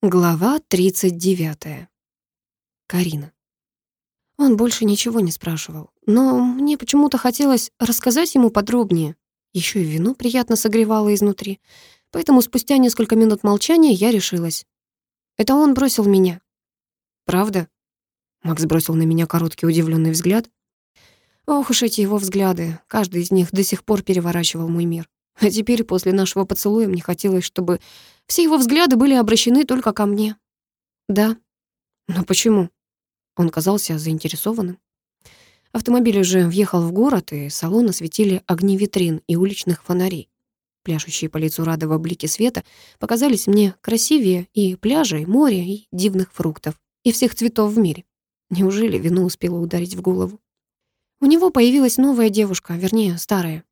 Глава 39. Карина. Он больше ничего не спрашивал, но мне почему-то хотелось рассказать ему подробнее. Еще и вино приятно согревало изнутри, поэтому спустя несколько минут молчания я решилась. Это он бросил меня. Правда? Макс бросил на меня короткий удивленный взгляд. Ох уж эти его взгляды, каждый из них до сих пор переворачивал мой мир. А теперь после нашего поцелуя мне хотелось, чтобы все его взгляды были обращены только ко мне. Да. Но почему? Он казался заинтересованным. Автомобиль уже въехал в город, и салон осветили огни витрин и уличных фонарей. Пляшущие по лицу Радова блики света показались мне красивее и пляжа, и моря, и дивных фруктов, и всех цветов в мире. Неужели вино успело ударить в голову? У него появилась новая девушка, вернее, старая.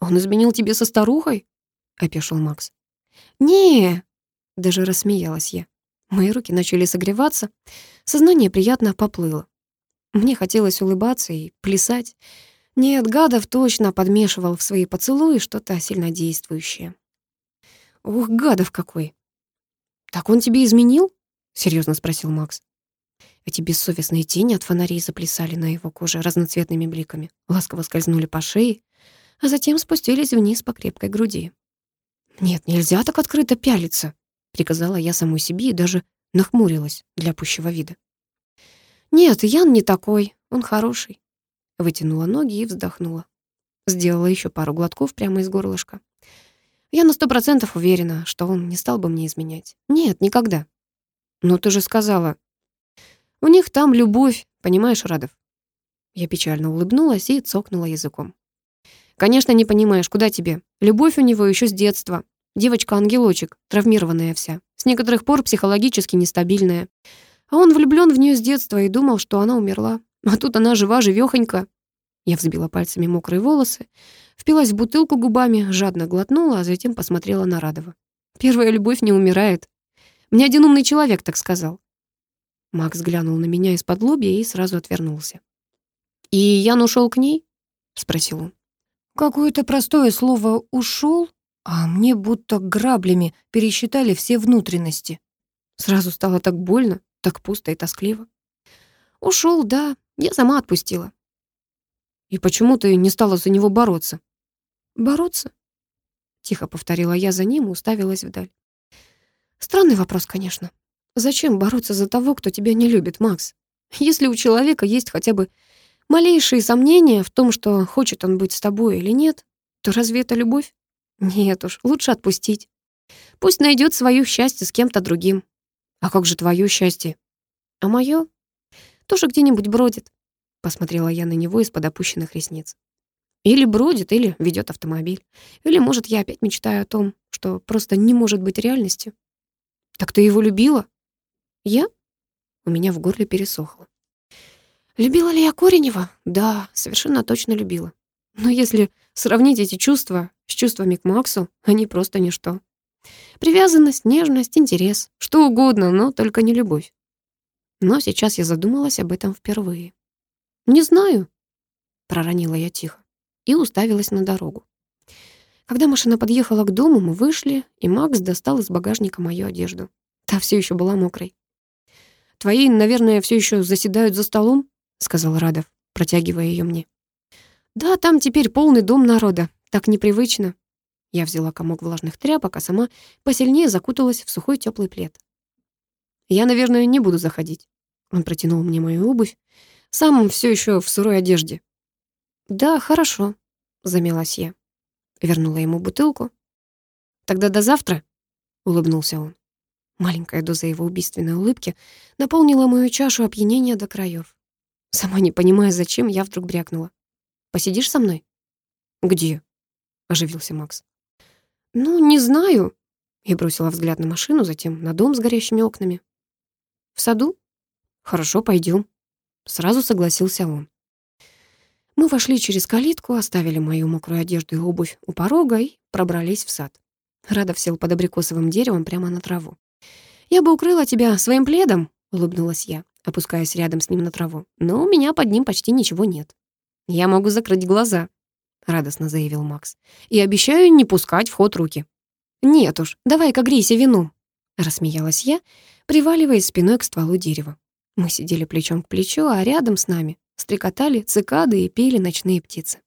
«Он изменил тебе со старухой?» — опешил Макс не Даже рассмеялась я. Мои руки начали согреваться, сознание приятно поплыло. Мне хотелось улыбаться и плясать. Нет, Гадов точно подмешивал в свои поцелуи что-то сильнодействующее. Ух, Гадов какой! Так он тебе изменил? Серьезно спросил Макс. Эти бессовестные тени от фонарей заплясали на его коже разноцветными бликами, ласково скользнули по шее, а затем спустились вниз по крепкой груди. «Нет, нельзя так открыто пялиться», — приказала я самой себе и даже нахмурилась для пущего вида. «Нет, Ян не такой, он хороший». Вытянула ноги и вздохнула. Сделала еще пару глотков прямо из горлышка. Я на сто процентов уверена, что он не стал бы мне изменять. Нет, никогда. Но ты же сказала. У них там любовь, понимаешь, Радов? Я печально улыбнулась и цокнула языком. Конечно, не понимаешь, куда тебе. Любовь у него еще с детства. Девочка-ангелочек, травмированная вся. С некоторых пор психологически нестабильная. А он влюблен в нее с детства и думал, что она умерла. А тут она жива, живехонька. Я взбила пальцами мокрые волосы, впилась в бутылку губами, жадно глотнула, а затем посмотрела на Радова. Первая любовь не умирает. Мне один умный человек так сказал. Макс глянул на меня из-под лобья и сразу отвернулся. «И Ян ушел к ней?» — спросил он. Какое-то простое слово «ушел», а мне будто граблями пересчитали все внутренности. Сразу стало так больно, так пусто и тоскливо. Ушел, да, я сама отпустила. И почему ты не стала за него бороться? Бороться? Тихо повторила я за ним и уставилась вдаль. Странный вопрос, конечно. Зачем бороться за того, кто тебя не любит, Макс? Если у человека есть хотя бы малейшие сомнения в том, что хочет он быть с тобой или нет, то разве это любовь? Нет уж, лучше отпустить. Пусть найдет свое счастье с кем-то другим. А как же твое счастье? А мое? Тоже где-нибудь бродит. Посмотрела я на него из-под опущенных ресниц. Или бродит, или ведет автомобиль. Или, может, я опять мечтаю о том, что просто не может быть реальностью. Так ты его любила? Я? У меня в горле пересохло. Любила ли я Коренева? Да, совершенно точно любила. Но если сравнить эти чувства с чувствами к Максу, они просто ничто. Привязанность, нежность, интерес, что угодно, но только не любовь. Но сейчас я задумалась об этом впервые. «Не знаю», — проронила я тихо и уставилась на дорогу. Когда машина подъехала к дому, мы вышли, и Макс достал из багажника мою одежду. Та все еще была мокрой. «Твои, наверное, все еще заседают за столом?» — сказал Радов, протягивая ее мне. «Да, там теперь полный дом народа. Так непривычно». Я взяла комок влажных тряпок, а сама посильнее закуталась в сухой теплый плед. «Я, наверное, не буду заходить». Он протянул мне мою обувь. Сам все еще в сырой одежде. «Да, хорошо», — замялась я. Вернула ему бутылку. «Тогда до завтра», — улыбнулся он. Маленькая доза его убийственной улыбки наполнила мою чашу опьянения до краев. Сама не понимая, зачем, я вдруг брякнула. «Посидишь со мной?» «Где?» — оживился Макс. «Ну, не знаю». Я бросила взгляд на машину, затем на дом с горящими окнами. «В саду?» «Хорошо, пойдем. Сразу согласился он. Мы вошли через калитку, оставили мою мокрую одежду и обувь у порога и пробрались в сад. Радов сел под абрикосовым деревом прямо на траву. «Я бы укрыла тебя своим пледом», — улыбнулась я опускаясь рядом с ним на траву. «Но у меня под ним почти ничего нет». «Я могу закрыть глаза», — радостно заявил Макс. «И обещаю не пускать в ход руки». «Нет уж, давай-ка грейся вином». Рассмеялась я, приваливаясь спиной к стволу дерева. Мы сидели плечом к плечу, а рядом с нами стрекотали цикады и пели ночные птицы.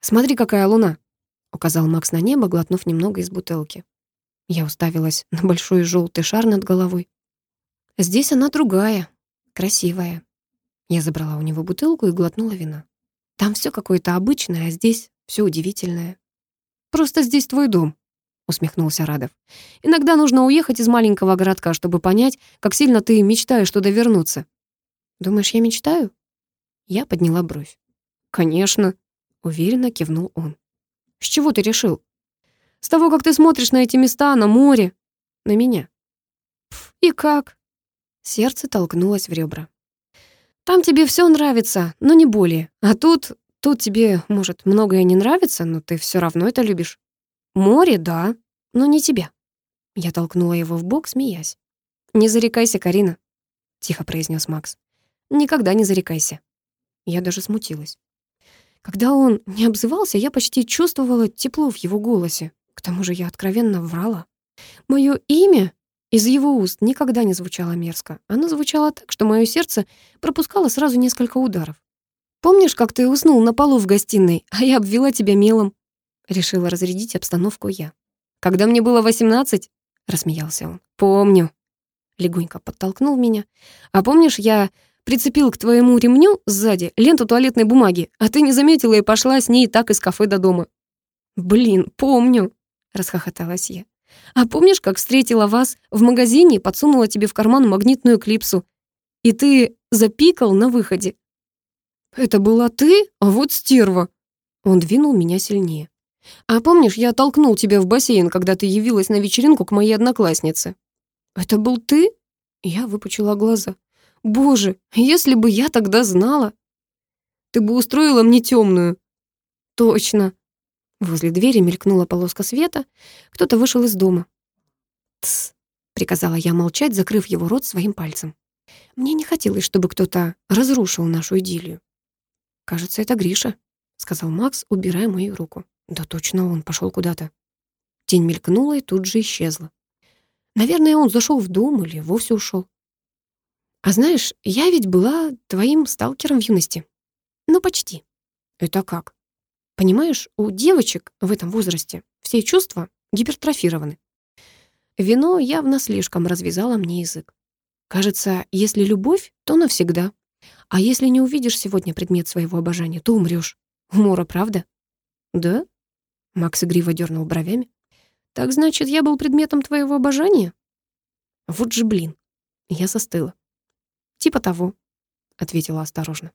«Смотри, какая луна!» — указал Макс на небо, глотнув немного из бутылки. Я уставилась на большой желтый шар над головой. «Здесь она другая, красивая». Я забрала у него бутылку и глотнула вина. «Там все какое-то обычное, а здесь все удивительное». «Просто здесь твой дом», — усмехнулся Радов. «Иногда нужно уехать из маленького городка, чтобы понять, как сильно ты мечтаешь туда вернуться». «Думаешь, я мечтаю?» Я подняла бровь. «Конечно», — уверенно кивнул он. «С чего ты решил?» «С того, как ты смотришь на эти места, на море, на меня». «И как?» Сердце толкнулось в ребра. «Там тебе все нравится, но не более. А тут, тут тебе, может, многое не нравится, но ты все равно это любишь. Море, да, но не тебя». Я толкнула его в бок, смеясь. «Не зарекайся, Карина», — тихо произнес Макс. «Никогда не зарекайся». Я даже смутилась. Когда он не обзывался, я почти чувствовала тепло в его голосе. К тому же я откровенно врала. Мое имя из его уст никогда не звучало мерзко. Оно звучало так, что мое сердце пропускало сразу несколько ударов. «Помнишь, как ты уснул на полу в гостиной, а я обвела тебя мелом?» Решила разрядить обстановку я. «Когда мне было восемнадцать?» — рассмеялся он. «Помню». Легонько подтолкнул меня. «А помнишь, я прицепил к твоему ремню сзади ленту туалетной бумаги, а ты не заметила и пошла с ней так из кафе до дома?» «Блин, помню», — расхохоталась я. «А помнишь, как встретила вас в магазине и подсунула тебе в карман магнитную клипсу? И ты запикал на выходе?» «Это была ты? А вот стерва!» Он двинул меня сильнее. А помнишь, я толкнул тебя в бассейн, когда ты явилась на вечеринку к моей однокласснице? Это был ты? Я выпучила глаза. Боже, если бы я тогда знала. Ты бы устроила мне темную. Точно. Возле двери мелькнула полоска света. Кто-то вышел из дома. Тс, приказала я молчать, закрыв его рот своим пальцем. Мне не хотелось, чтобы кто-то разрушил нашу идиллию. «Кажется, это Гриша», — сказал Макс, убирая мою руку. Да точно он пошел куда-то. Тень мелькнула и тут же исчезла. Наверное, он зашел в дом или вовсе ушел. А знаешь, я ведь была твоим сталкером в юности. Ну, почти. Это как? Понимаешь, у девочек в этом возрасте все чувства гипертрофированы. Вино явно слишком развязало мне язык. Кажется, если любовь, то навсегда. А если не увидишь сегодня предмет своего обожания, то умрёшь. Умора, правда? Да? Макс игриво дернул бровями. «Так значит, я был предметом твоего обожания?» «Вот же блин!» Я застыла. «Типа того», — ответила осторожно.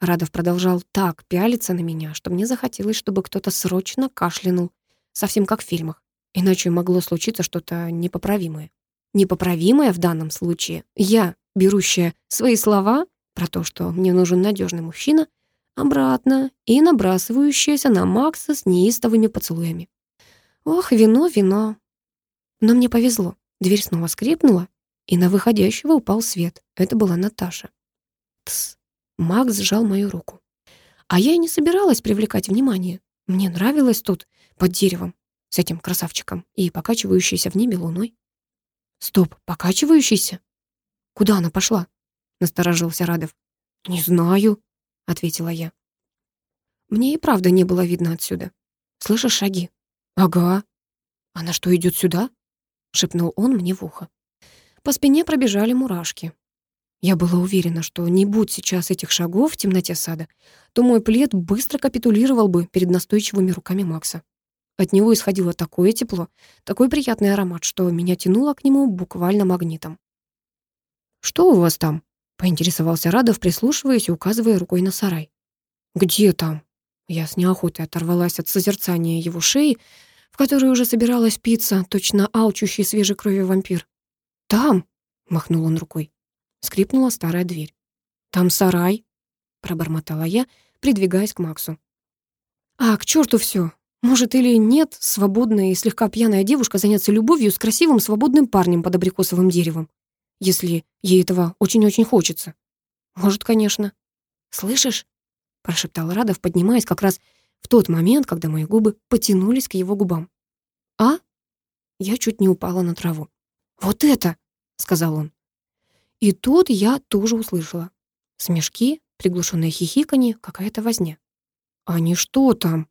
Радов продолжал так пялиться на меня, что мне захотелось, чтобы кто-то срочно кашлянул, совсем как в фильмах. Иначе могло случиться что-то непоправимое. Непоправимое в данном случае я, берущая свои слова про то, что мне нужен надежный мужчина, обратно и набрасывающаяся на Макса с неистовыми поцелуями. Ох, вино, вино. Но мне повезло. Дверь снова скрипнула, и на выходящего упал свет. Это была Наташа. Тс. Макс сжал мою руку. А я и не собиралась привлекать внимание. Мне нравилось тут, под деревом, с этим красавчиком и покачивающейся в небе луной. Стоп, покачивающийся? Куда она пошла? Насторожился Радов. Не знаю, — ответила я. Мне и правда не было видно отсюда. Слышишь шаги? Ага. Она что, идет сюда? шепнул он мне в ухо. По спине пробежали мурашки. Я была уверена, что не будь сейчас этих шагов в темноте сада, то мой плед быстро капитулировал бы перед настойчивыми руками Макса. От него исходило такое тепло, такой приятный аромат, что меня тянуло к нему буквально магнитом. «Что у вас там?» Поинтересовался Радов, прислушиваясь и указывая рукой на сарай. «Где там?» Я с неохотой оторвалась от созерцания его шеи, в которой уже собиралась пицца, точно алчущий свежей крови вампир. «Там!» — махнул он рукой. Скрипнула старая дверь. «Там сарай!» — пробормотала я, придвигаясь к Максу. «А, к черту все! Может, или нет свободная и слегка пьяная девушка заняться любовью с красивым свободным парнем под абрикосовым деревом? если ей этого очень-очень хочется. Может, конечно. «Слышишь?» — прошептал Радов, поднимаясь как раз в тот момент, когда мои губы потянулись к его губам. «А?» Я чуть не упала на траву. «Вот это!» — сказал он. И тут я тоже услышала. Смешки, приглушенное хихиканье, какая-то возня. «Они что там?»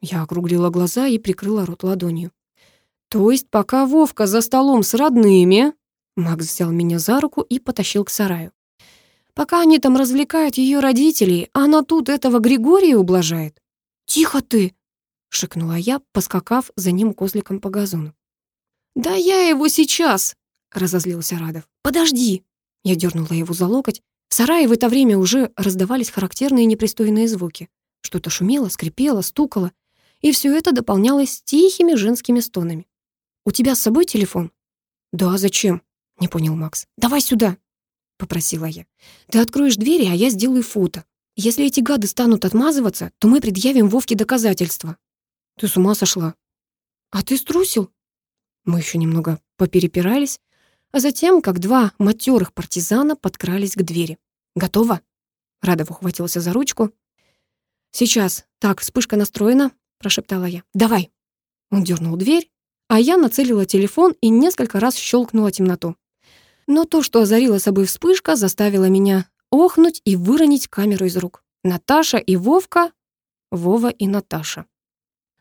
Я округлила глаза и прикрыла рот ладонью. «То есть пока Вовка за столом с родными...» Макс взял меня за руку и потащил к сараю. «Пока они там развлекают ее родителей, она тут этого Григория ублажает». «Тихо ты!» — шикнула я, поскакав за ним козликом по газону. «Да я его сейчас!» — разозлился Радов. «Подожди!» Я дернула его за локоть. В сарае в это время уже раздавались характерные непристойные звуки. Что-то шумело, скрипело, стукало. И все это дополнялось тихими женскими стонами. «У тебя с собой телефон?» «Да, зачем?» — не понял Макс. «Давай сюда!» — попросила я. «Ты откроешь двери, а я сделаю фото. Если эти гады станут отмазываться, то мы предъявим Вовке доказательства». «Ты с ума сошла?» «А ты струсил?» Мы еще немного поперепирались, а затем, как два матерых партизана, подкрались к двери. «Готово?» Радов ухватился за ручку. «Сейчас. Так, вспышка настроена», — прошептала я. «Давай». Он дернул дверь, а я нацелила телефон и несколько раз щелкнула темноту. Но то, что озарила собой вспышка, заставило меня охнуть и выронить камеру из рук. Наташа и Вовка, Вова и Наташа.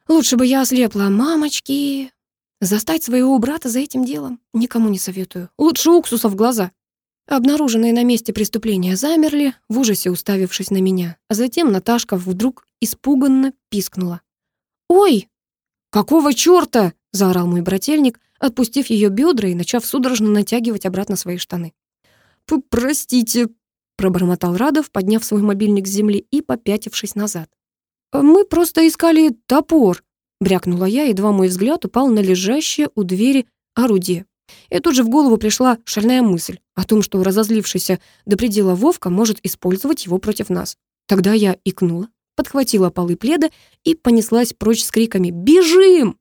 Лучше бы я ослепла, мамочки. Застать своего брата за этим делом никому не советую. Лучше уксуса в глаза. Обнаруженные на месте преступления замерли, в ужасе уставившись на меня. А затем Наташка вдруг испуганно пискнула. «Ой!» «Какого чёрта?» — заорал мой брательник, отпустив ее бедра и начав судорожно натягивать обратно свои штаны. «Простите», — пробормотал Радов, подняв свой мобильник с земли и попятившись назад. «Мы просто искали топор», — брякнула я, едва мой взгляд упал на лежащее у двери орудие. И тут же в голову пришла шальная мысль о том, что разозлившийся до предела Вовка может использовать его против нас. Тогда я икнула, подхватила полы пледа и понеслась прочь с криками «Бежим!».